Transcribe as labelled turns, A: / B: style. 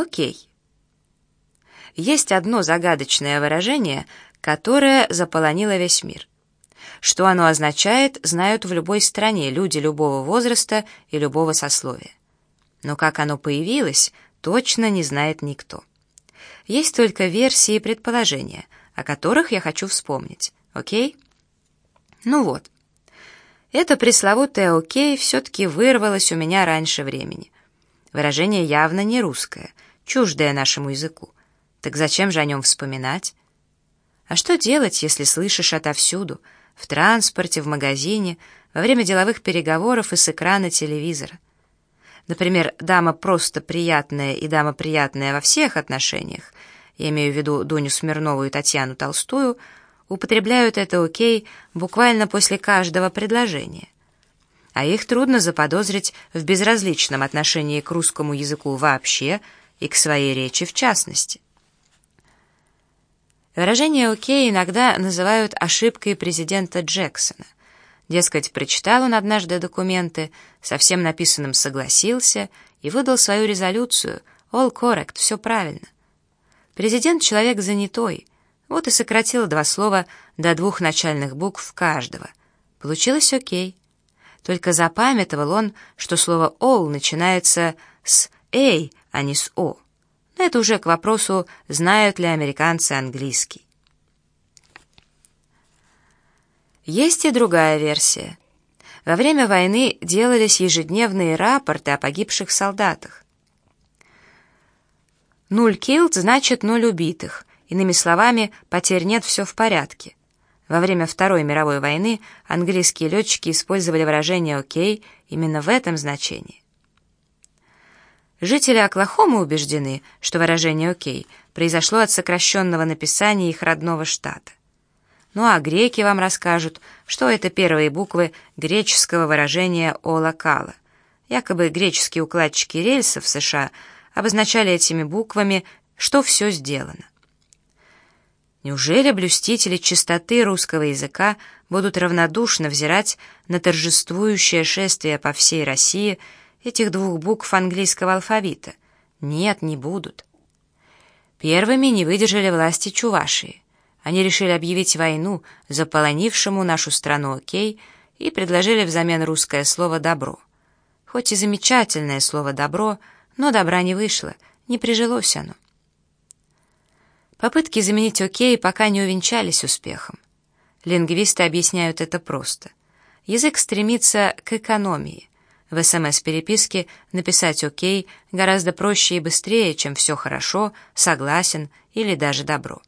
A: Окей. Есть одно загадочное выражение, которое заполонило весь мир. Что оно означает, знают в любой стране люди любого возраста и любого сословия. Но как оно появилось, точно не знает никто. Есть только версии и предположения, о которых я хочу вспомнить. Окей? Ну вот. Это пресловутое «окей» все-таки вырвалось у меня раньше времени. Выражение явно не русское, чуждое нашему языку. Так зачем же о нем вспоминать? А что делать, если слышишь отовсюду, в транспорте, в магазине, во время деловых переговоров и с экрана телевизора? Например, дама просто приятная и дама приятная во всех отношениях, я имею в виду Дуню Смирнову и Татьяну Толстую, употребляют это «окей» буквально после каждого предложения. А их трудно заподозрить в безразличном отношении к русскому языку вообще и к своей речи в частности. Выражение «окей» иногда называют ошибкой президента Джексона. Дескать, прочитал он однажды документы, со всем написанным согласился и выдал свою резолюцию «all correct», все правильно. Президент — человек занятой, вот и сократил два слова до двух начальных букв каждого. Получилось «окей». Только запамятовал он, что слово «all» начинается с «a», а не с «o». Но это уже к вопросу, знают ли американцы английский. Есть и другая версия. Во время войны делались ежедневные рапорты о погибших солдатах. Нуль killed значит ноль убитых. Иными словами, потерь нет, все в порядке. Во время Второй мировой войны английские летчики использовали выражение «окей» именно в этом значении. Жители Оклахомы убеждены, что выражение «окей» произошло от сокращенного написания их родного штата. Ну а греки вам расскажут, что это первые буквы греческого выражения «олакала». Якобы греческие укладчики рельсов в США обозначали этими буквами, что все сделано. Неужели блюстители чистоты русского языка будут равнодушно взирать на торжествующее шествие по всей России – этих двух букв английского алфавита? Нет, не будут. Первыми не выдержали власти Чувашии. Они решили объявить войну заполонившему нашу страну окей и предложили взамен русское слово «добро». Хоть и замечательное слово «добро», но добра не вышло, не прижилось оно. Попытки заменить «окей» пока не увенчались успехом. Лингвисты объясняют это просто. Язык стремится к экономии. В СМС-переписке написать «Окей» гораздо проще и быстрее, чем «все хорошо», «согласен» или даже «добро».